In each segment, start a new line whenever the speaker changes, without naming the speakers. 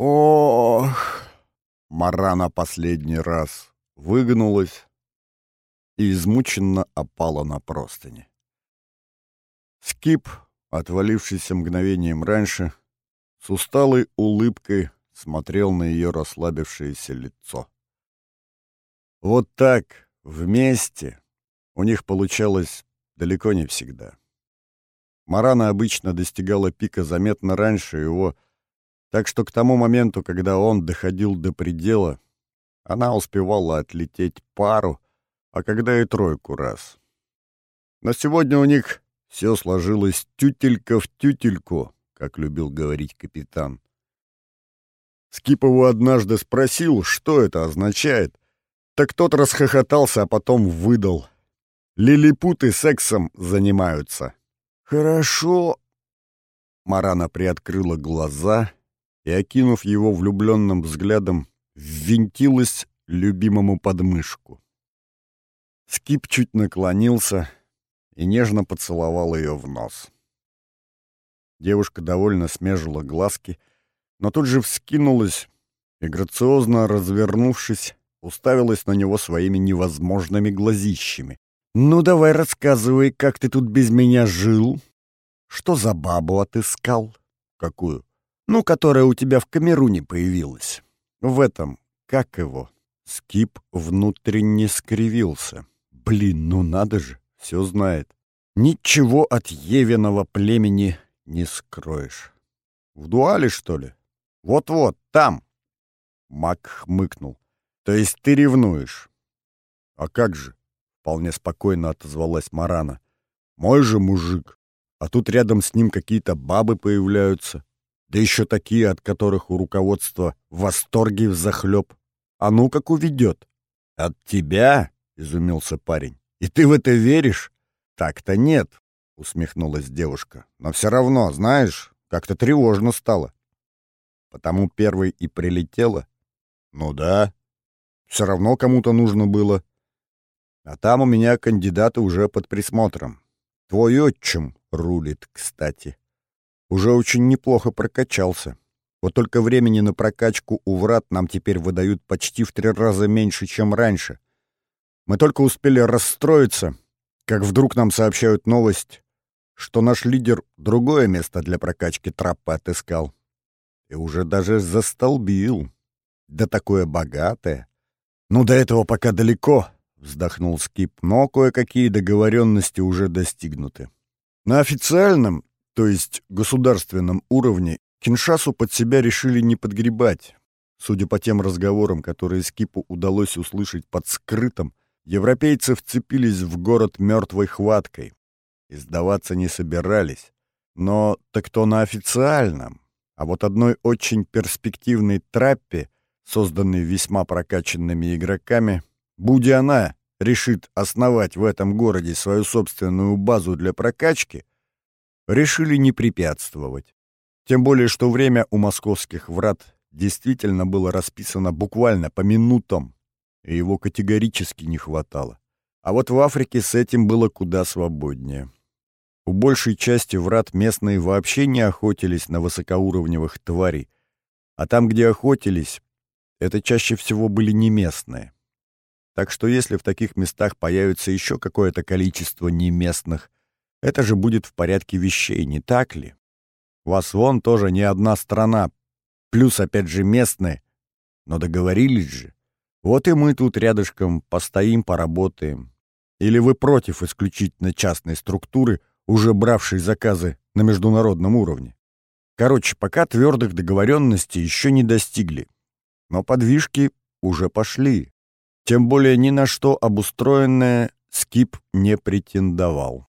Ох! Марана последний раз выгнулась и измученно опала на простыни. Скип, отвалившийся мгновением раньше, с усталой улыбкой смотрел на ее расслабившееся лицо. Вот так, вместе, у них получалось далеко не всегда. Марана обычно достигала пика заметно раньше его, так что к тому моменту, когда он доходил до предела, она успевала отлететь пару, а когда и тройку раз. Но сегодня у них все сложилось тютелька в тютельку, как любил говорить капитан. Скипову однажды спросил, что это означает, так тот расхохотался, а потом выдал. Лилипуты сексом занимаются. «Хорошо». Марана приоткрыла глаза и, окинув его влюбленным взглядом, ввинтилась любимому подмышку. Скип чуть наклонился и нежно поцеловал ее в нос. Девушка довольно смежила глазки, но тут же вскинулась и, грациозно развернувшись, уставилась на него своими невозможными глазищами. «Ну, давай рассказывай, как ты тут без меня жил? Что за бабу отыскал?» «Какую?» «Ну, которая у тебя в Камеруне появилась. В этом, как его?» Скип внутренне скривился. «Блин, ну надо же, все знает. Ничего от Евиного племени не скроешь. В дуале, что ли? Вот-вот, там!» Мак хмыкнул. То есть ты ревнуешь? А как же? Вполне спокойно отозвалась Марана. Мой же мужик. А тут рядом с ним какие-то бабы появляются. Да еще такие, от которых у руководства восторги взахлеб. А ну как уведет? От тебя? Изумился парень. И ты в это веришь? Так-то нет, усмехнулась девушка. Но все равно, знаешь, как-то тревожно стало. Потому первой и прилетела. Ну да, все равно кому-то нужно было. А там у меня кандидаты уже под присмотром. Твой отчим рулит, кстати. Уже очень неплохо прокачался. Вот только времени на прокачку у врат нам теперь выдают почти в три раза меньше, чем раньше. Мы только успели расстроиться, как вдруг нам сообщают новость, что наш лидер другое место для прокачки траппы отыскал. И уже даже застолбил. Да такое богатое. «Ну, до этого пока далеко», — вздохнул Скип, «но кое-какие договоренности уже достигнуты. На официальном, то есть государственном уровне, Киншасу под себя решили не подгребать. Судя по тем разговорам, которые Скипу удалось услышать под скрытым, европейцы вцепились в город мертвой хваткой и сдаваться не собирались. Но так то на официальном, а вот одной очень перспективной траппе — созданный весьма прокачанными игроками, будь она решит основать в этом городе свою собственную базу для прокачки, решили не препятствовать. Тем более, что время у московских врат действительно было расписано буквально по минутам, и его категорически не хватало. А вот в Африке с этим было куда свободнее. У большей части врат местные вообще не охотились на высокоуровневых тварей, а там, где охотились, это чаще всего были не местные. Так что если в таких местах появится еще какое-то количество неместных, это же будет в порядке вещей, не так ли? Вас вон тоже не одна страна, плюс опять же местные. Но договорились же. Вот и мы тут рядышком постоим, поработаем. Или вы против исключительно частной структуры, уже бравшей заказы на международном уровне? Короче, пока твердых договоренностей еще не достигли. Но подвижки уже пошли. Тем более ни на что обустроенное Скип не претендовал.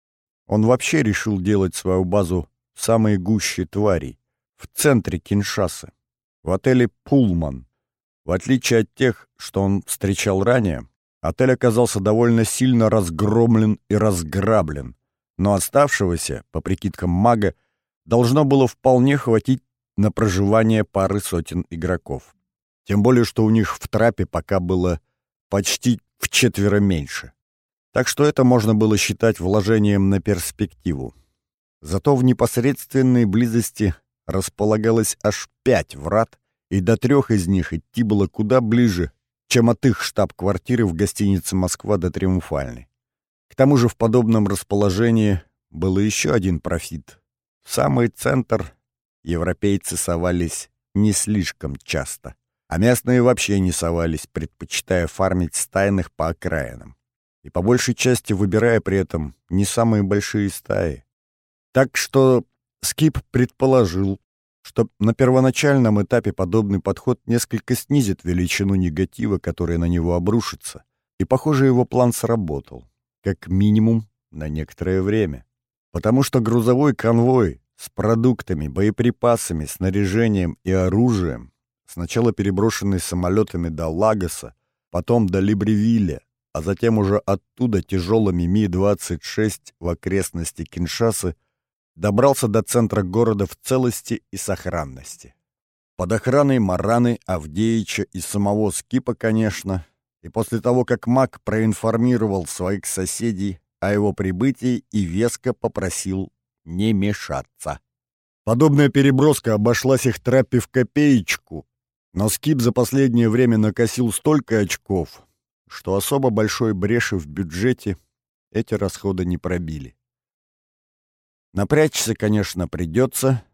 Он вообще решил делать свою базу в самой гуще тварей, в центре Киншасы, в отеле «Пулман». В отличие от тех, что он встречал ранее, отель оказался довольно сильно разгромлен и разграблен, но оставшегося, по прикидкам мага, должно было вполне хватить на проживание пары сотен игроков. Тем более, что у них в трапе пока было почти в четверо меньше. Так что это можно было считать вложением на перспективу. Зато в непосредственной близости располагалось аж пять врат, и до трех из них идти было куда ближе, чем от их штаб-квартиры в гостинице «Москва» до Триумфальной. К тому же в подобном расположении был еще один профит. В самый центр европейцы совались не слишком часто, а местные вообще не совались, предпочитая фармить стайных по окраинам. И по большей части выбирая при этом не самые большие стаи. Так что Скип предположил, что на первоначальном этапе подобный подход несколько снизит величину негатива, который на него обрушится. И, похоже, его план сработал. Как минимум на некоторое время. Потому что грузовой конвой с продуктами, боеприпасами, снаряжением и оружием, сначала переброшенный самолетами до Лагоса, потом до Либревилля, а затем уже оттуда тяжелыми Ми-26 в окрестности Киншасы, добрался до центра города в целости и сохранности. Под охраной Мараны, Авдеича и самого Скипа, конечно, и после того, как маг проинформировал своих соседей о его прибытии и веско попросил не мешаться. Подобная переброска обошлась их трапе в копеечку, но Скип за последнее время накосил столько очков, что особо большой бреши в бюджете эти расходы не пробили. Напрячься, конечно, придется,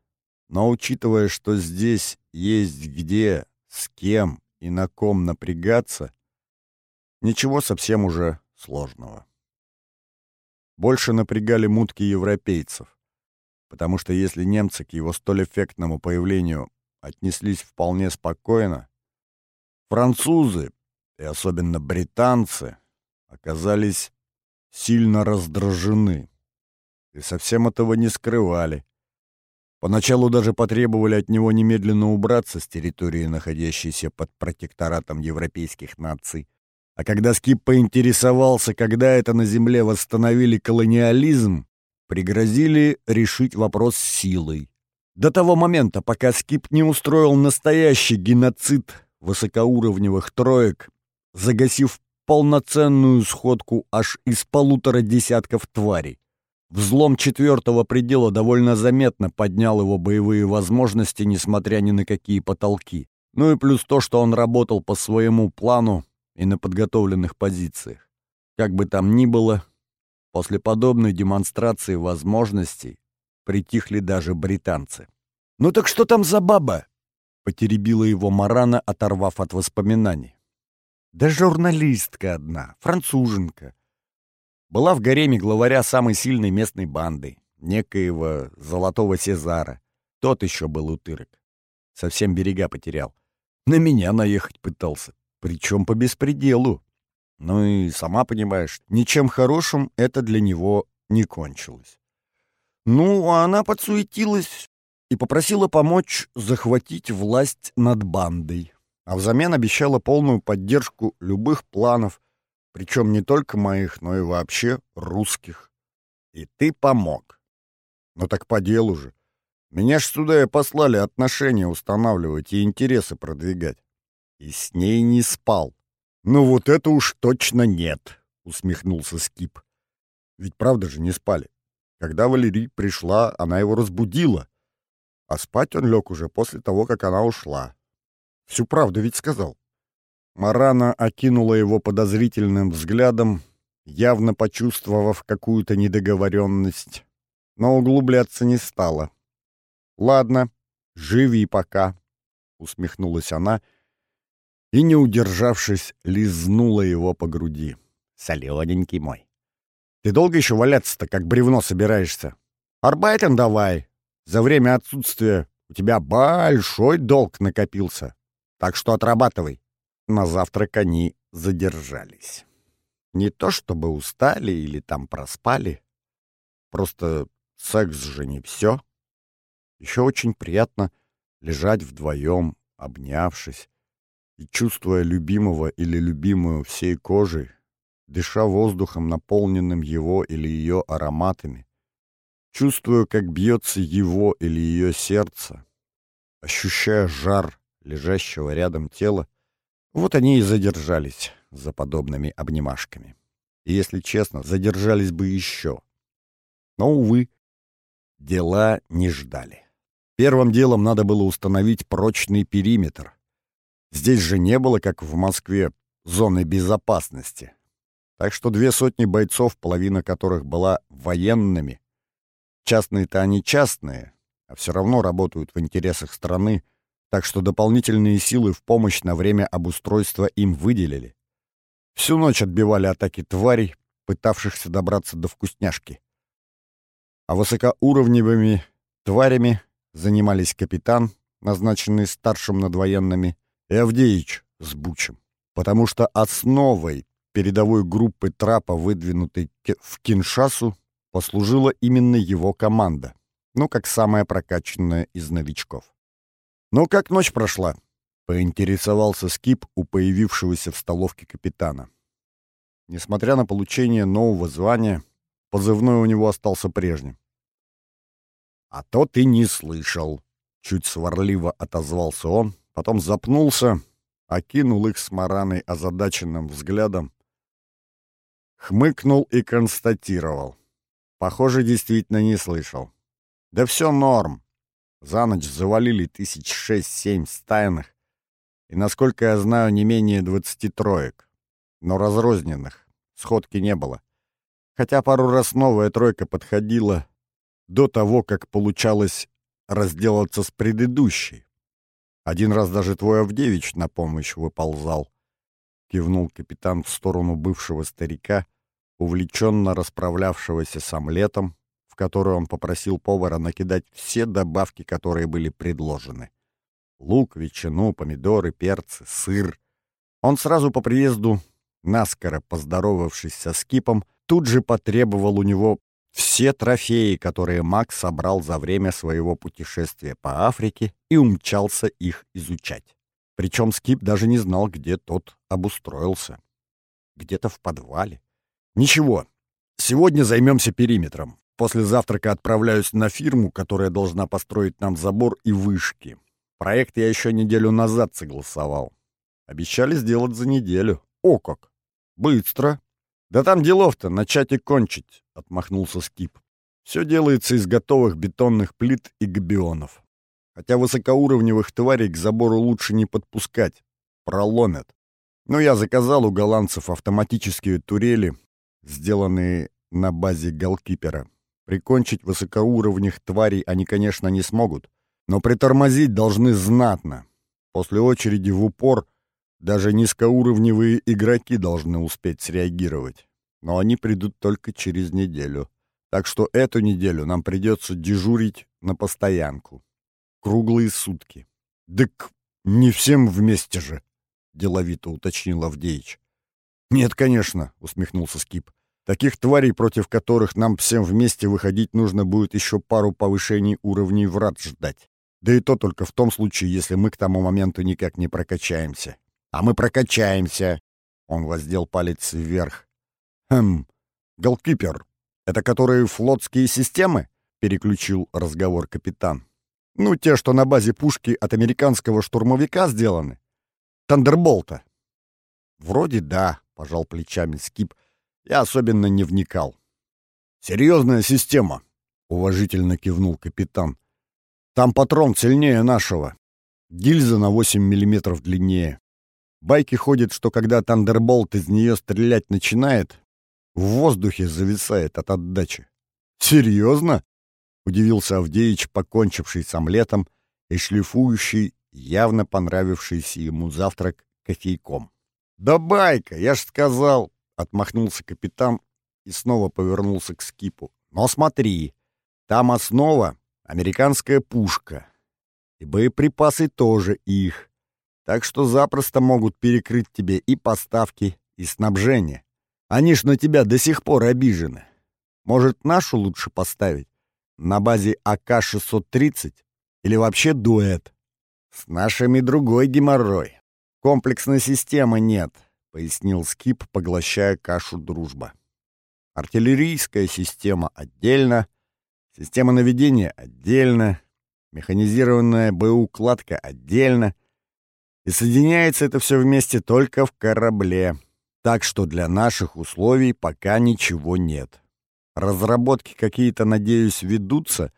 но учитывая, что здесь есть где, с кем и на ком напрягаться, ничего совсем уже сложного. Больше напрягали мутки европейцев, потому что если немцы к его столь эффектному появлению отнеслись вполне спокойно, французы, и особенно британцы, оказались сильно раздражены и совсем этого не скрывали. Поначалу даже потребовали от него немедленно убраться с территории, находящейся под протекторатом европейских наций. А когда Скип поинтересовался, когда это на Земле восстановили колониализм, пригрозили решить вопрос силой. До того момента, пока Скип не устроил настоящий геноцид высокоуровневых троек, загасив полноценную сходку аж из полутора десятков тварей. Взлом четвертого предела довольно заметно поднял его боевые возможности, несмотря ни на какие потолки. Ну и плюс то, что он работал по своему плану и на подготовленных позициях. Как бы там ни было, после подобной демонстрации возможностей притихли даже британцы. «Ну так что там за баба?» — потеребила его Марана, оторвав от воспоминаний. «Да журналистка одна, француженка была в гареме главаря самой сильной местной банды, некоего Золотого Сезара. Тот еще был утырок. Совсем берега потерял. На меня наехать пытался. Причем по беспределу. Ну и, сама понимаешь, ничем хорошим это для него не кончилось. Ну, а она подсуетилась и попросила помочь захватить власть над бандой. А взамен обещала полную поддержку любых планов, причем не только моих, но и вообще русских. И ты помог. Ну так по делу же. Меня ж сюда и послали отношения устанавливать и интересы продвигать. И с ней не спал. Ну вот это уж точно нет, усмехнулся Скип. Ведь правда же не спали. Когда Валерий пришла, она его разбудила. А спать он лег уже после того, как она ушла. Всю правду ведь сказал. Марана окинула его подозрительным взглядом, явно почувствовав какую-то недоговоренность, но углубляться не стала. «Ладно, живи пока», — усмехнулась она и, не удержавшись, лизнула его по груди. «Солененький мой! Ты долго еще валяться-то, как бревно собираешься? Арбайтен давай! За время отсутствия у тебя большой долг накопился, так что отрабатывай!» На завтрак они задержались. Не то чтобы устали или там проспали. Просто секс же не все. Еще очень приятно лежать вдвоем, обнявшись, и чувствуя любимого или любимую всей кожей, дыша воздухом, наполненным его или ее ароматами, чувствуя, как бьется его или ее сердце, ощущая жар лежащего рядом тела, вот они и задержались за подобными обнимашками. И, если честно, задержались бы еще. Но, увы, дела не ждали. Первым делом надо было установить прочный периметр. Здесь же не было, как в Москве, зоны безопасности. Так что две сотни бойцов, половина которых была военными, частные-то они частные, а все равно работают в интересах страны, так что дополнительные силы в помощь на время обустройства им выделили. Всю ночь отбивали атаки тварей, пытавшихся добраться до вкусняшки. А высокоуровневыми тварями занимались капитан, назначенный старшим над военными, и Авдеич с Бучем, потому что основой передовой группы трапа, выдвинутой в Киншасу, послужила именно его команда, ну, как самая прокачанная из новичков. «Ну, как ночь прошла?» — поинтересовался Скип у появившегося в столовке капитана. Несмотря на получение нового звания, позывной у него остался прежним. «А то ты не слышал», — чуть сварливо отозвался он, потом запнулся, окинул их с Мараной озадаченным взглядом, хмыкнул и констатировал. Похоже, действительно не слышал. «Да все норм. За ночь завалили тысяч шесть-семь стайных, и, насколько я знаю, не менее двадцати троек, но разрозненных, сходки не было. Хотя пару раз новая тройка подходила до того, как получалось разделаться с предыдущей. Один раз даже твой Авдевич на помощь выползал. Кивнул капитан в сторону бывшего старика, увлеченно расправлявшегося с омлетом, в который он попросил повара накидать все добавки, которые были предложены. Лук, ветчину, помидоры, перцы, сыр. Он сразу по приезду, наскоро поздоровавшись со Скипом, тут же потребовал у него все трофеи, которые Макс собрал за время своего путешествия по Африке и умчался их изучать. Причем Скип даже не знал, где тот обустроился. Где-то в подвале. Ничего, сегодня займемся периметром. После завтрака отправляюсь на фирму, которая должна построить нам забор и вышки. Проект я еще неделю назад согласовал. Обещали сделать за неделю. О как! Быстро! «Да там делов-то, начать и кончить», — отмахнулся Скип. «Все делается из готовых бетонных плит и габионов. Хотя высокоуровневых тварей к забору лучше не подпускать. Проломят. Но я заказал у голландцев автоматические турели, сделанные на базе Галкипера. Прикончить высокоуровневых тварей они, конечно, не смогут, но притормозить должны знатно. После очереди в упор даже низкоуровневые игроки должны успеть среагировать. Но они придут только через неделю. Так что эту неделю нам придется дежурить на постоянку. Круглые сутки. «Дык, не всем вместе же!» — деловито уточнил Авдеич. «Нет, конечно», — усмехнулся Скип. «Таких тварей, против которых нам всем вместе выходить нужно будет еще пару повышений уровней врат ждать. Да и то только в том случае, если мы к тому моменту никак не прокачаемся а мы прокачаемся. Он воздел палец вверх. Хм, голкипер, это которые флотские системы? Переключил разговор капитан. Ну, те, что на базе пушки от американского штурмовика сделаны. Тандерболта. Вроде да, пожал плечами Скип. Я особенно не вникал. Серьезная система, уважительно кивнул капитан. Там патрон сильнее нашего. Гильза на 8 миллиметров длиннее. Байки ходят, что когда Тандерболт из нее стрелять начинает, в воздухе зависает от отдачи. «Серьезно?» — удивился Авдеич, покончивший с омлетом и шлифующий явно понравившийся ему завтрак кофейком. «Да байка, я ж сказал!» — отмахнулся капитан и снова повернулся к скипу. «Но смотри, там основа — американская пушка, и боеприпасы тоже их. Так что запросто могут перекрыть тебе и поставки, и снабжение. Они ж на тебя до сих пор обижены. Может, нашу лучше поставить? На базе АК-630? Или вообще дуэт? С нашими другой геморрой. Комплексной системы нет, пояснил Скип, поглощая кашу дружба. Артиллерийская система отдельно, система наведения отдельно, механизированная боеукладка отдельно — и соединяется это все вместе только в корабле. Так что для наших условий пока ничего нет. Разработки какие-то, надеюсь, ведутся,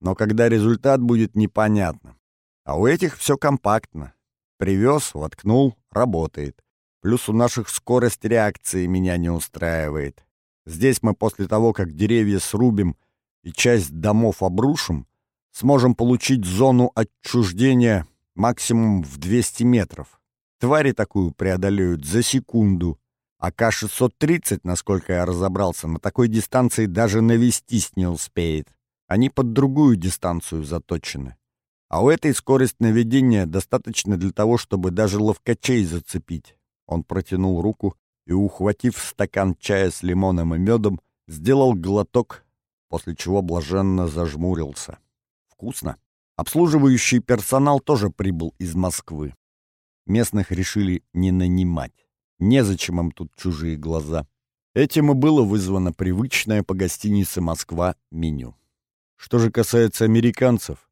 Но когда результат будет непонятно. А у этих все компактно. Привез, воткнул, работает. Плюс у наших скорость реакции меня не устраивает. Здесь мы после того, как деревья срубим и часть домов обрушим, сможем получить зону отчуждения максимум в 200 метров. Твари такую преодолеют за секунду. А К-630, насколько я разобрался, на такой дистанции даже навестись не успеет. Они под другую дистанцию заточены. А у этой скорость наведения достаточно для того, чтобы даже ловкачей зацепить. Он протянул руку и, ухватив стакан чая с лимоном и медом, сделал глоток, после чего блаженно зажмурился. Вкусно. Обслуживающий персонал тоже прибыл из Москвы. Местных решили не нанимать. Незачем им тут чужие глаза. Этим и было вызвано привычное по гостинице «Москва» меню. Что же касается американцев,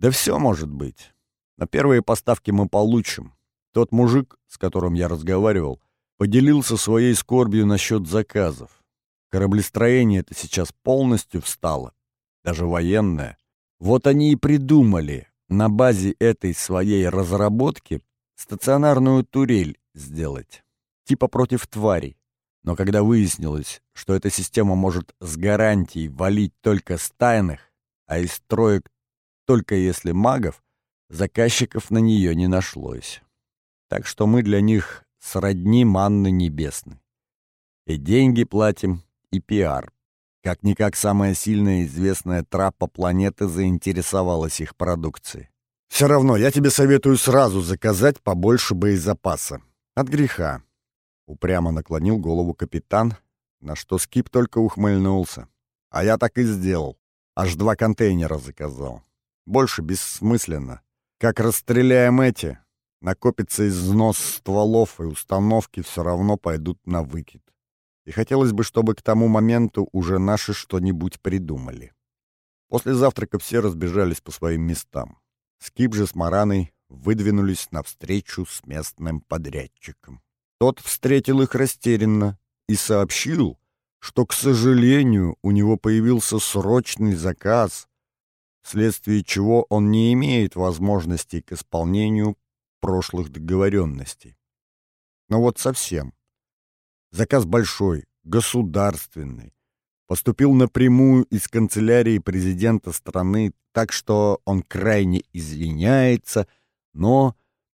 да все может быть. На первые поставки мы получим. Тот мужик, с которым я разговаривал, поделился своей скорбью насчет заказов. Кораблестроение это сейчас полностью встало, даже военное. Вот они и придумали на базе этой своей разработки стационарную турель сделать типа против тварей. Но когда выяснилось, что эта система может с гарантией валить только стайных, а из троек только если магов, заказчиков на нее не нашлось. Так что мы для них сродни манны небесной. И деньги платим, и пиар. Как-никак самая сильная известная трапа планеты заинтересовалась их продукцией. Все равно я тебе советую сразу заказать побольше боезапаса. От греха. Упрямо наклонил голову капитан, на что Скип только ухмыльнулся. А я так и сделал. Аж два контейнера заказал. Больше бессмысленно. Как расстреляем эти, накопится износ стволов, и установки все равно пойдут на выкид. И хотелось бы, чтобы к тому моменту уже наши что-нибудь придумали. После завтрака все разбежались по своим местам. Скип же с Мараной выдвинулись навстречу с местным подрядчиком. Тот встретил их растерянно и сообщил, что, к сожалению, у него появился срочный заказ, вследствие чего он не имеет возможности к исполнению прошлых договоренностей. Но вот совсем. Заказ большой, государственный, поступил напрямую из канцелярии президента страны, так что он крайне извиняется, но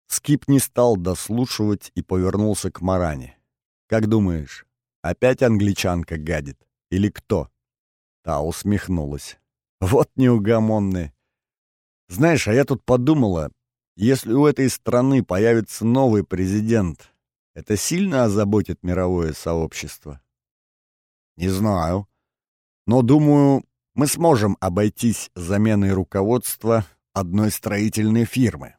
Скип не стал дослушивать и повернулся к Маране. «Как думаешь, опять англичанка гадит? Или кто?» Та усмехнулась. «Вот неугомонные. Знаешь, а я тут подумала, если у этой страны появится новый президент, это сильно озаботит мировое сообщество?» «Не знаю. Но, думаю, мы сможем обойтись заменой руководства одной строительной фирмы.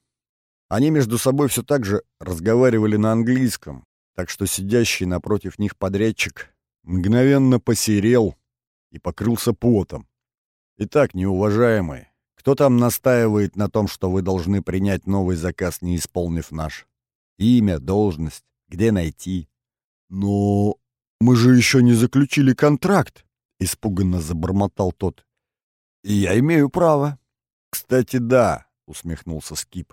Они между собой все так же разговаривали на английском, так что сидящий напротив них подрядчик мгновенно посерел и покрылся потом. «Итак, неуважаемые, кто там настаивает на том, что вы должны принять новый заказ, не исполнив наш? Имя, должность, где найти?» «Но мы же еще не заключили контракт», — испуганно забормотал тот. «И я имею право». «Кстати, да», — усмехнулся Скип.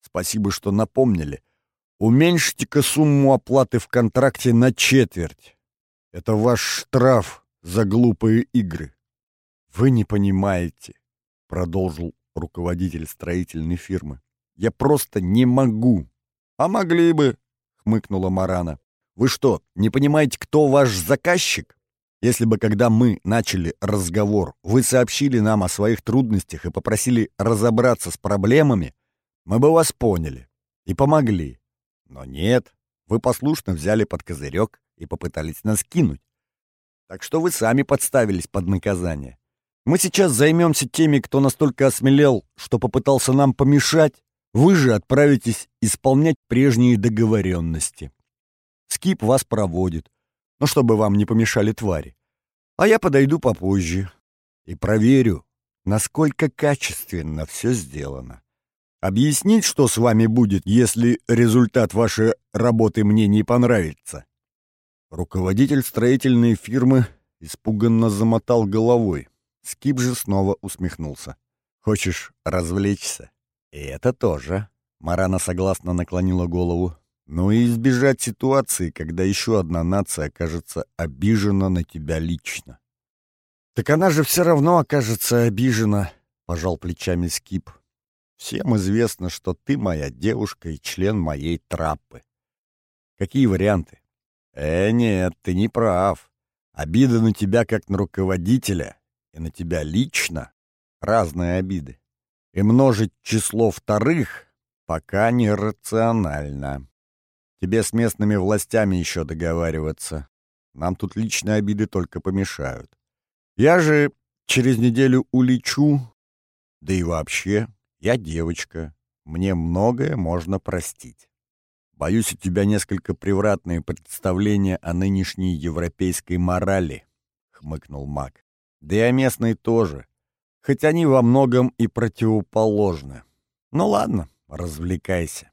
Спасибо, что напомнили. Уменьшите-ка сумму оплаты в контракте на четверть. Это ваш штраф за глупые игры. Вы не понимаете, продолжил руководитель строительной фирмы. Я просто не могу. А могли бы, хмыкнула Марана. Вы что, не понимаете, кто ваш заказчик? Если бы, когда мы начали разговор, вы сообщили нам о своих трудностях и попросили разобраться с проблемами, мы бы вас поняли и помогли. Но нет, вы послушно взяли под козырек и попытались нас кинуть. Так что вы сами подставились под наказание. Мы сейчас займемся теми, кто настолько осмелел, что попытался нам помешать. Вы же отправитесь исполнять прежние договоренности. Скип вас проводит, ну, чтобы вам не помешали твари. А я подойду попозже и проверю, насколько качественно все сделано. Объяснить, что с вами будет, если результат вашей работы мне не понравится?» Руководитель строительной фирмы испуганно замотал головой. Скип же снова усмехнулся. Хочешь развлечься? И это тоже. Марана согласно наклонила голову. Ну и избежать ситуации, когда еще одна нация окажется обижена на тебя лично. «Так она же все равно окажется обижена», — пожал плечами Скип. «Всем известно, что ты моя девушка и член моей траппы. Какие варианты?» «Э, нет, ты не прав. Обида на тебя как на руководителя и на тебя лично — разные обиды. И множить число вторых пока нерационально. Тебе с местными властями еще договариваться. Нам тут личные обиды только помешают. Я же через неделю улечу. Да и вообще, я девочка. Мне многое можно простить. Боюсь, у тебя несколько превратные представления о нынешней европейской морали, — хмыкнул маг. Да и о местной тоже, хоть они во многом и противоположны. Ну ладно, развлекайся.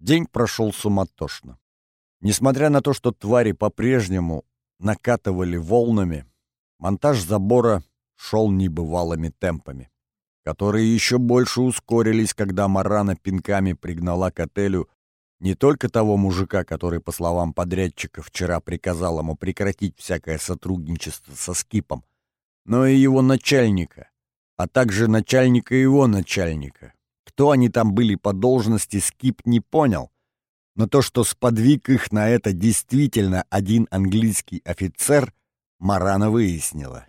День прошел суматошно. Несмотря на то, что твари по-прежнему накатывали волнами, монтаж забора шел небывалыми темпами, которые еще больше ускорились, когда Марана пинками пригнала к отелю не только того мужика, который, по словам подрядчика, вчера приказал ему прекратить всякое сотрудничество со Скипом, но и его начальника, а также начальника его начальника. Кто они там были по должности, Скип не понял, но то, что сподвиг их на это действительно один английский офицер, Марана выяснила.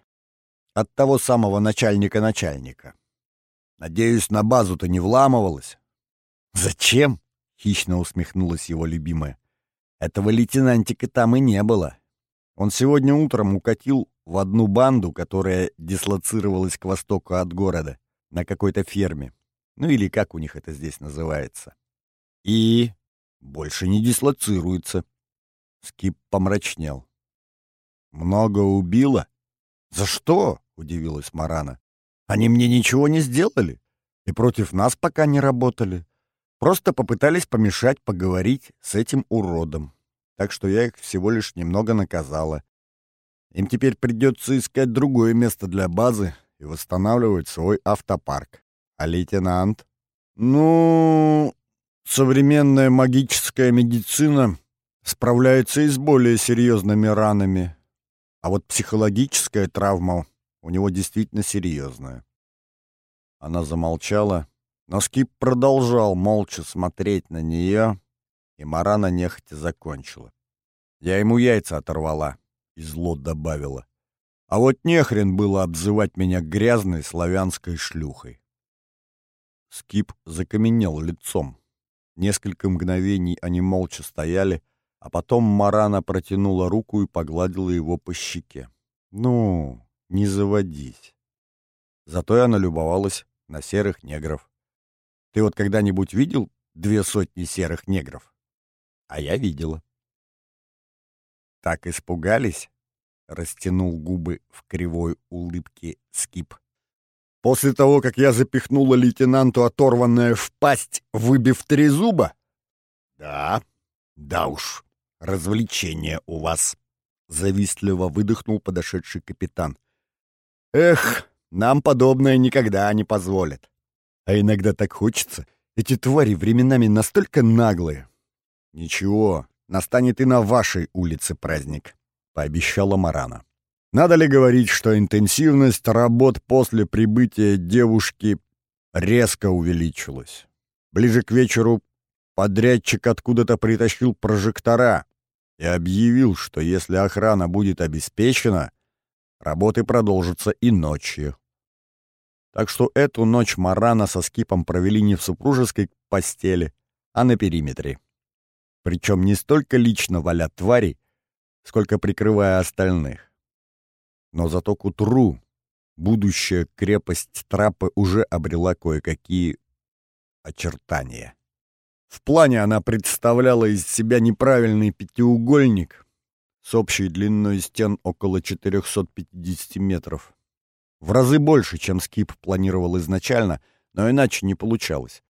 От того самого начальника-начальника. Надеюсь, на базу-то не вламывалась? Зачем? Хищно усмехнулась его любимая. Этого лейтенантика там и не было. Он сегодня утром укатил в одну банду, которая дислоцировалась к востоку от города, на какой-то ферме. Ну или как у них это здесь называется. И больше не дислоцируется. Скип помрачнел. «Много убило?» «За что?» — удивилась Марана. «Они мне ничего не сделали и против нас пока не работали. Просто попытались помешать поговорить с этим уродом. Так что я их всего лишь немного наказала. Им теперь придется искать другое место для базы и восстанавливать свой автопарк. А лейтенант? Ну, современная магическая медицина справляется и с более серьезными ранами. А вот психологическая травма у него действительно серьезная. Она замолчала, но Скип продолжал молча смотреть на нее, и Марана нехотя закончила. Я ему яйца оторвала, и зло добавила. А вот нехрен было обзывать меня грязной славянской шлюхой. Скип закаменел лицом. Несколько мгновений они молча стояли, а потом Марана протянула руку и погладила его по щеке. «Ну, не заводись». Зато она любовалась на серых негров. «Ты вот когда-нибудь видел две сотни серых негров?» «А я видела». «Так испугались?» — растянул губы в кривой улыбке Скип. После того, как я запихнула лейтенанту оторванное в пасть, выбив три зуба? Да, да уж, развлечение у вас. Завистливо выдохнул подошедший капитан. Эх, нам подобное никогда не позволят. А иногда так хочется. Эти твари временами настолько наглые. Ничего, настанет и на вашей улице праздник, пообещала Марана. Надо ли говорить, что интенсивность работ после прибытия девушки резко увеличилась? Ближе к вечеру подрядчик откуда-то притащил прожектора и объявил, что если охрана будет обеспечена, работы продолжатся и ночью. Так что эту ночь Марана со Скипом провели не в супружеской постели, а на периметре. Причем не столько лично валя твари, сколько прикрывая остальных. Но зато к утру будущая крепость Трапы уже обрела кое-какие очертания. В плане она представляла из себя неправильный пятиугольник с общей длиной стен около 450 метров. В разы больше, чем Скип планировал изначально, но иначе не получалось.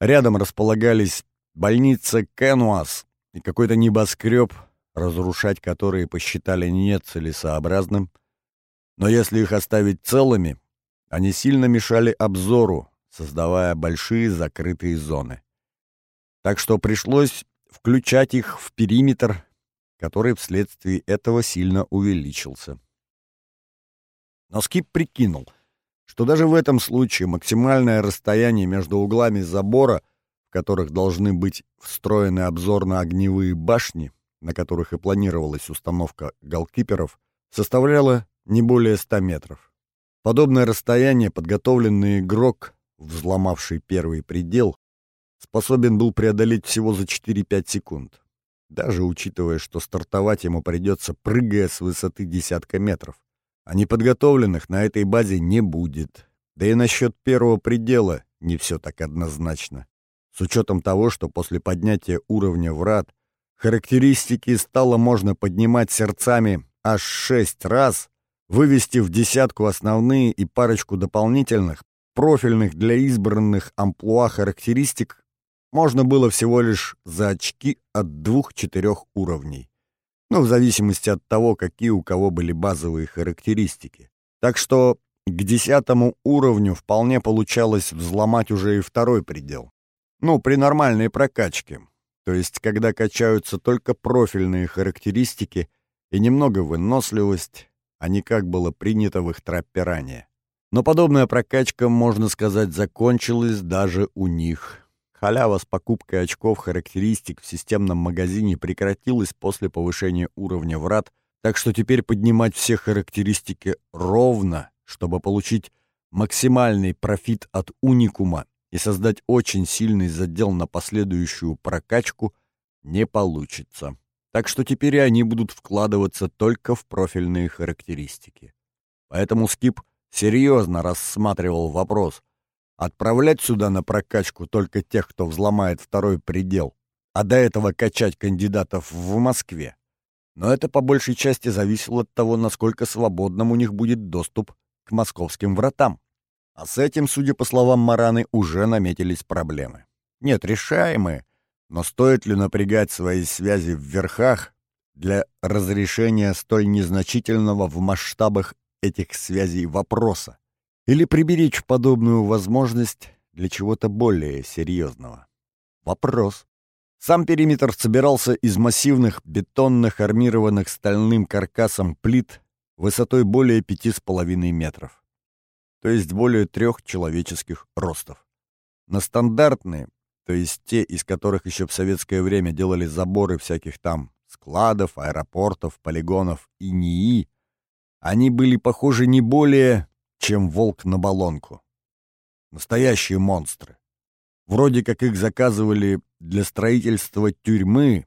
Рядом располагались больница Кенуас и какой-то небоскреб разрушать которые посчитали нецелесообразным, но если их оставить целыми, они сильно мешали обзору, создавая большие закрытые зоны. Так что пришлось включать их в периметр, который вследствие этого сильно увеличился. Но Скип прикинул, что даже в этом случае максимальное расстояние между углами забора, которых должны быть встроены обзорно-огневые башни, на которых и планировалась установка голкиперов, составляло не более 100 метров. Подобное расстояние подготовленный игрок, взломавший первый предел, способен был преодолеть всего за 4-5 секунд, даже учитывая, что стартовать ему придется, прыгая с высоты десятка метров а неподготовленных на этой базе не будет. Да и насчет первого предела не все так однозначно. С учетом того, что после поднятия уровня врат характеристики стало можно поднимать сердцами аж шесть раз, вывести в десятку основные и парочку дополнительных, профильных для избранных амплуа характеристик, можно было всего лишь за очки от двух-четырех уровней ну, в зависимости от того, какие у кого были базовые характеристики. Так что к десятому уровню вполне получалось взломать уже и второй предел. Ну, при нормальной прокачке. То есть, когда качаются только профильные характеристики и немного выносливость, а не как было принято в их траппе ранее. Но подобная прокачка, можно сказать, закончилась даже у них. Халява с покупкой очков характеристик в системном магазине прекратилась после повышения уровня врат, так что теперь поднимать все характеристики ровно, чтобы получить максимальный профит от уникума и создать очень сильный задел на последующую прокачку, не получится. Так что теперь они будут вкладываться только в профильные характеристики. Поэтому Скип серьезно рассматривал вопрос, Отправлять сюда на прокачку только тех, кто взломает второй предел, а до этого качать кандидатов в Москве. Но это по большей части зависело от того, насколько свободным у них будет доступ к московским вратам. А с этим, судя по словам Мараны, уже наметились проблемы. Нет, решаемые, но стоит ли напрягать свои связи в верхах для разрешения столь незначительного в масштабах этих связей вопроса? Или приберечь подобную возможность для чего-то более серьезного? Вопрос. Сам периметр собирался из массивных бетонных армированных стальным каркасом плит высотой более пяти с половиной метров, то есть более трех человеческих ростов. На стандартные, то есть те, из которых еще в советское время делали заборы всяких там складов, аэропортов, полигонов и НИИ, они были похожи не более чем волк на баллонку. Настоящие монстры. Вроде как их заказывали для строительства тюрьмы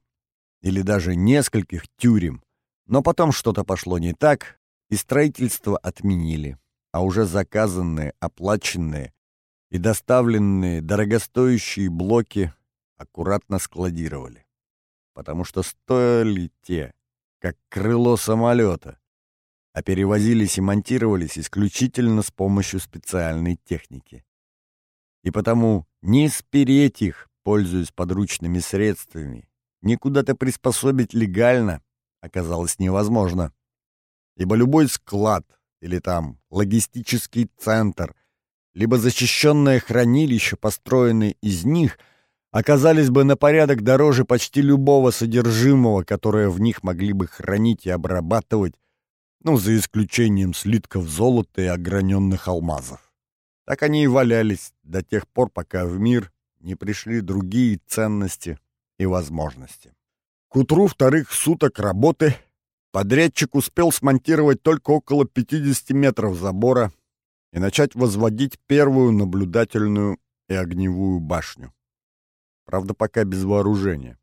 или даже нескольких тюрем, но потом что-то пошло не так, и строительство отменили, а уже заказанные, оплаченные и доставленные дорогостоящие блоки аккуратно складировали. Потому что стоили те, как крыло самолета, а перевозились и монтировались исключительно с помощью специальной техники. И потому не спереть их, пользуясь подручными средствами, ни куда-то приспособить легально оказалось невозможно. Ибо любой склад или там логистический центр, либо защищенное хранилище, построенное из них, оказались бы на порядок дороже почти любого содержимого, которое в них могли бы хранить и обрабатывать ну, за исключением слитков золота и ограненных алмазов. Так они и валялись до тех пор, пока в мир не пришли другие ценности и возможности. К утру вторых суток работы подрядчик успел смонтировать только около 50 метров забора и начать возводить первую наблюдательную и огневую башню. Правда, пока без вооружения.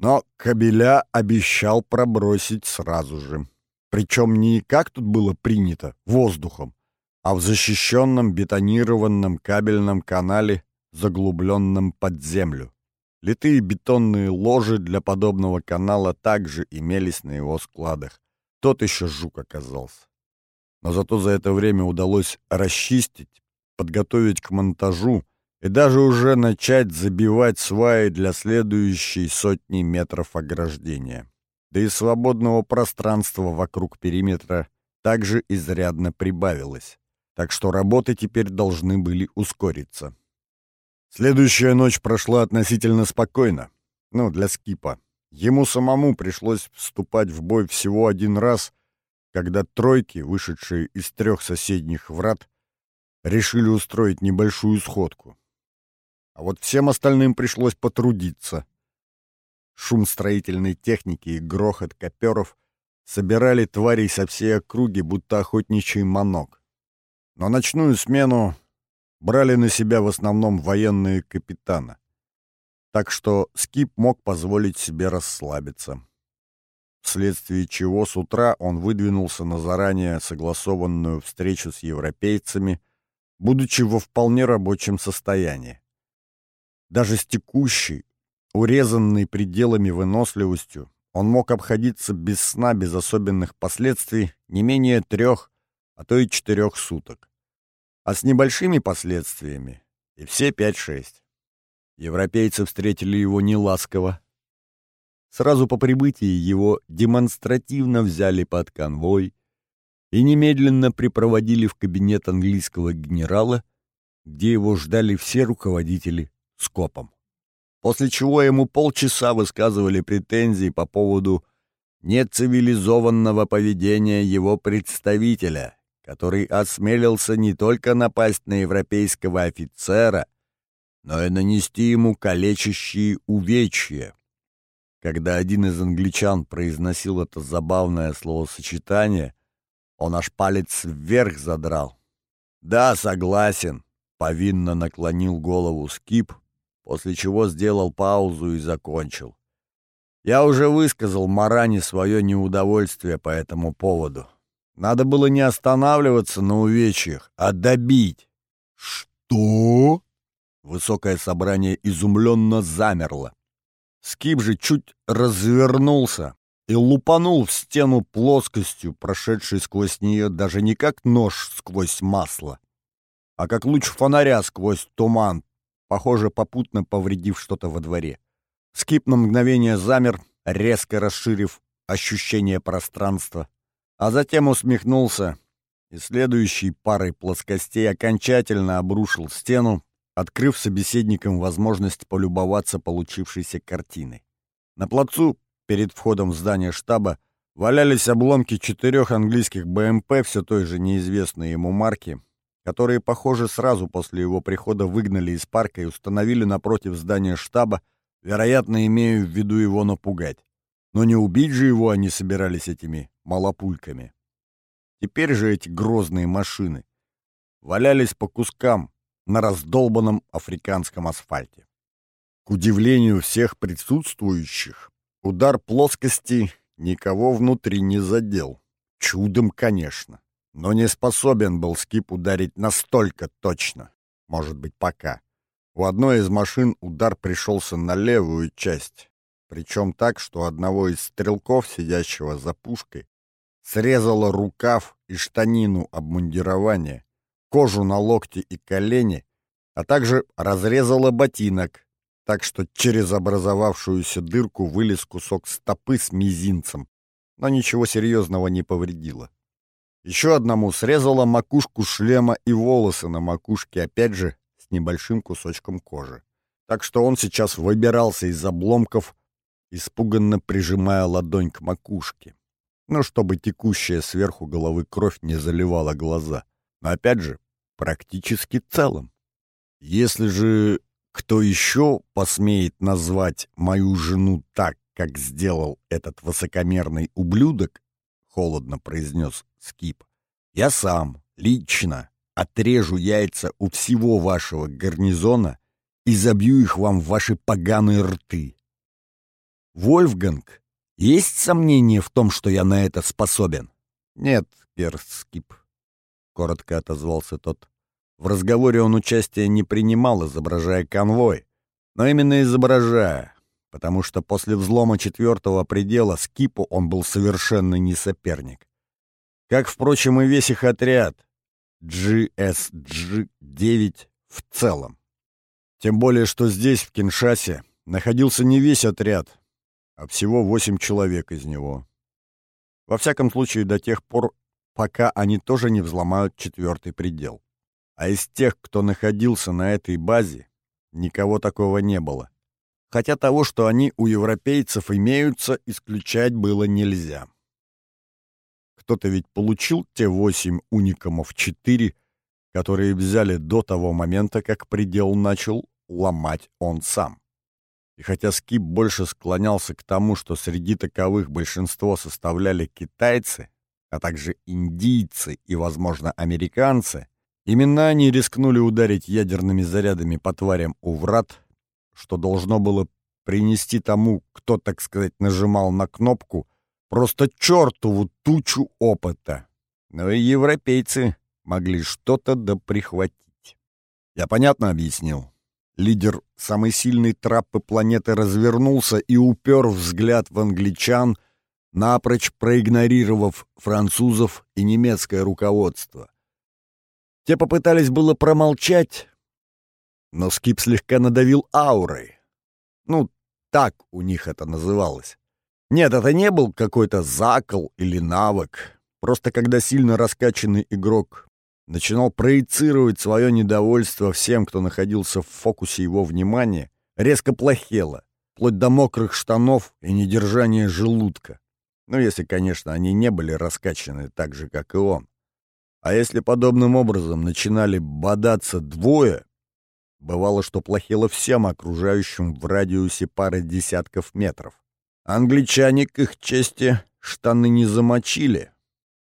Но кабеля обещал пробросить сразу же. Причем не как тут было принято, воздухом, а в защищенном бетонированном кабельном канале, заглубленном под землю. Литые бетонные ложи для подобного канала также имелись на его складах. Тот еще жук оказался. Но зато за это время удалось расчистить, подготовить к монтажу и даже уже начать забивать сваи для следующей сотни метров ограждения да и свободного пространства вокруг периметра также изрядно прибавилось. так что работы теперь должны были ускориться. Следующая ночь прошла относительно спокойно. Ну, для Скипа. Ему самому пришлось вступать в бой всего один раз, когда тройки, вышедшие из трех соседних врат, решили устроить небольшую сходку. А вот всем остальным пришлось потрудиться. Шум строительной техники и грохот коперов собирали тварей со всей округи, будто охотничий манок. Но ночную смену брали на себя в основном военные капитаны. Так что Скип мог позволить себе расслабиться. Вследствие чего с утра он выдвинулся на заранее согласованную встречу с европейцами, будучи во вполне рабочем состоянии. Даже с текущей, урезанной пределами выносливостью, он мог обходиться без сна, без особенных последствий, не менее трех, а то и четырех суток. А с небольшими последствиями и все пять-шесть. Европейцы встретили его неласково. Сразу по прибытии его демонстративно взяли под конвой и немедленно припроводили в кабинет английского генерала, где его ждали все руководители скопом после чего ему полчаса высказывали претензии по поводу нецивилизованного поведения его представителя, который осмелился не только напасть на европейского офицера, но и нанести ему калечащие увечья. Когда один из англичан произносил это забавное словосочетание, он аж палец вверх задрал. «Да, согласен», — повинно наклонил голову Скип, после чего сделал паузу и закончил. Я уже высказал Маране свое неудовольствие по этому поводу. Надо было не останавливаться на увечьях, а добить. Что? Высокое собрание изумленно замерло. Скип же чуть развернулся и лупанул в стену плоскостью, прошедшей сквозь нее даже не как нож сквозь масло, а как луч фонаря сквозь туман, похоже, попутно повредив что-то во дворе. Скип на мгновение замер, резко расширив ощущение пространства, а затем усмехнулся и следующей парой плоскостей окончательно обрушил стену, открыв собеседникам возможность полюбоваться получившейся картиной. На плацу, перед входом в здание штаба, валялись обломки четырех английских БМП все той же неизвестной ему марки, которые, похоже, сразу после его прихода выгнали из парка и установили напротив здания штаба, вероятно, имея в виду его напугать. Но не убить же его они собирались этими малопульками. Теперь же эти грозные машины валялись по кускам на раздолбанном африканском асфальте. К удивлению всех присутствующих, удар плоскости никого внутри не задел. Чудом, конечно но не способен был Скип ударить настолько точно. Может быть, пока. У одной из машин удар пришелся на левую часть, причем так, что одного из стрелков, сидящего за пушкой, срезало рукав и штанину обмундирования, кожу на локте и колени, а также разрезало ботинок, так что через образовавшуюся дырку вылез кусок стопы с мизинцем, но ничего серьезного не повредило. Еще одному срезала макушку шлема и волосы на макушке, опять же, с небольшим кусочком кожи. Так что он сейчас выбирался из обломков, испуганно прижимая ладонь к макушке. Ну, чтобы текущая сверху головы кровь не заливала глаза. Но опять же, практически целым. Если же кто еще посмеет назвать мою жену так, как сделал этот высокомерный ублюдок, — холодно произнес Скип. «Я сам, лично, отрежу яйца у всего вашего гарнизона и забью их вам в ваши поганые рты. Вольфганг, есть сомнение в том, что я на это способен?» «Нет, Герст Скип», — коротко отозвался тот. В разговоре он участия не принимал, изображая конвой, но именно изображая, потому что после взлома четвертого предела Скипу он был совершенно не соперник. Как, впрочем, и весь их отряд GSG-9 в целом. Тем более, что здесь, в Киншасе, находился не весь отряд, а всего восемь человек из него. Во всяком случае, до тех пор, пока они тоже не взломают четвертый предел. А из тех, кто находился на этой базе, никого такого не было. Хотя того, что они у европейцев имеются, исключать было нельзя. Кто-то ведь получил те восемь уникамов 4, которые взяли до того момента, как предел начал ломать он сам. И хотя Скип больше склонялся к тому, что среди таковых большинство составляли китайцы, а также индийцы и, возможно, американцы, именно они рискнули ударить ядерными зарядами по тварям у врат, что должно было принести тому, кто, так сказать, нажимал на кнопку, просто чертову тучу опыта. Но и европейцы могли что-то доприхватить. Я понятно объяснил. Лидер самой сильной траппы планеты развернулся и упер взгляд в англичан, напрочь проигнорировав французов и немецкое руководство. Те попытались было промолчать, но Скип слегка надавил аурой. Ну, так у них это называлось. Нет, это не был какой-то закол или навык. Просто когда сильно раскачанный игрок начинал проецировать свое недовольство всем, кто находился в фокусе его внимания, резко плохело, вплоть до мокрых штанов и недержания желудка. Ну, если, конечно, они не были раскачаны так же, как и он. А если подобным образом начинали бодаться двое, бывало, что плохело всем окружающим в радиусе пары десятков метров. Англичане, к их чести, штаны не замочили,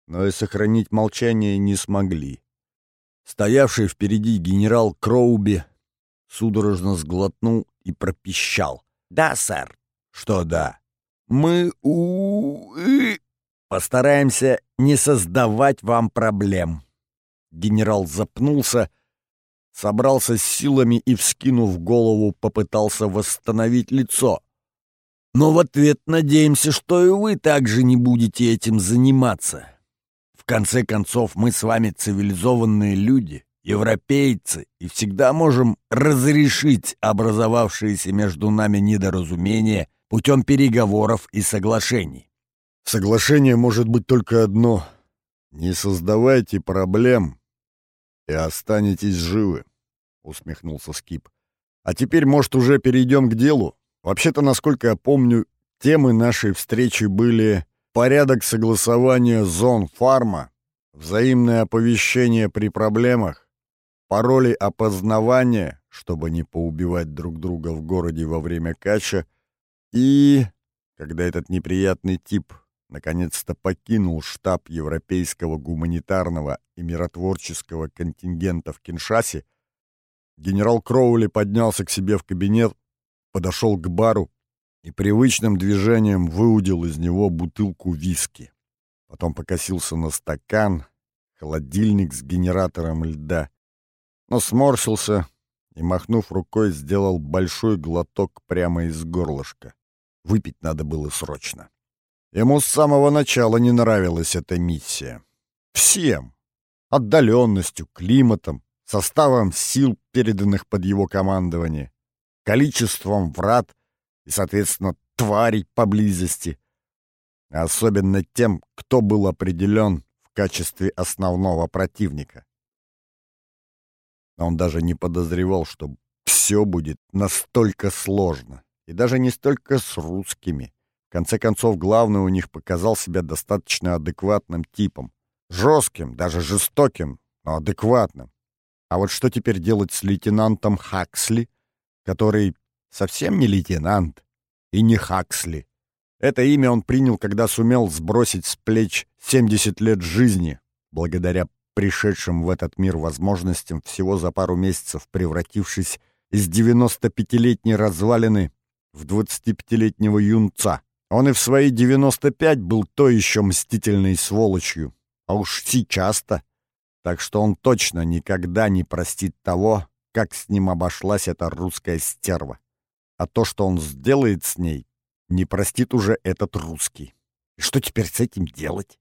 но и сохранить молчание не смогли. Стоявший впереди генерал Кроуби судорожно сглотнул и пропищал. «Да, сэр». «Что да?» «Мы у... постараемся не создавать вам проблем». Генерал запнулся, собрался с силами и, вскинув голову, попытался восстановить лицо. «Но в ответ надеемся, что и вы также не будете этим заниматься. В конце концов, мы с вами цивилизованные люди, европейцы, и всегда можем разрешить образовавшиеся между нами недоразумения путем переговоров и соглашений. Соглашение может быть только одно. Не создавайте проблем и останетесь живы, — усмехнулся Скип. А теперь, может, уже перейдем к делу? Вообще-то, насколько я помню, темы нашей встречи были порядок согласования зон фарма, взаимное оповещение при проблемах, пароли опознавания, чтобы не поубивать друг друга в городе во время кача, и, когда этот неприятный тип наконец-то покинул штаб Европейского гуманитарного и миротворческого контингента в Киншасе, генерал Кроули поднялся к себе в кабинет, подошел к бару и привычным движением выудил из него бутылку виски. Потом покосился на стакан, холодильник с генератором льда, но сморщился и, махнув рукой, сделал большой глоток прямо из горлышка. Выпить надо было срочно. Ему с самого начала не нравилась эта миссия. Всем. Отдаленностью, климатом, составом сил, переданных под его командование, количеством врат — и, соответственно, тварей поблизости. Особенно тем, кто был определен в качестве основного противника. Он даже не подозревал, что все будет настолько сложно. И даже не столько с русскими. В конце концов, главный у них показал себя достаточно адекватным типом. Жестким, даже жестоким, но адекватным. А вот что теперь делать с лейтенантом Хаксли, который совсем не лейтенант и не Хаксли. Это имя он принял, когда сумел сбросить с плеч 70 лет жизни, благодаря пришедшим в этот мир возможностям всего за пару месяцев превратившись из 95-летней развалины в 25-летнего юнца. Он и в свои 95 был то еще мстительной сволочью, а уж сейчас-то. Так что он точно никогда не простит того, как с ним обошлась эта русская стерва. А то, что он сделает с ней, не простит уже этот русский. И что теперь с этим делать?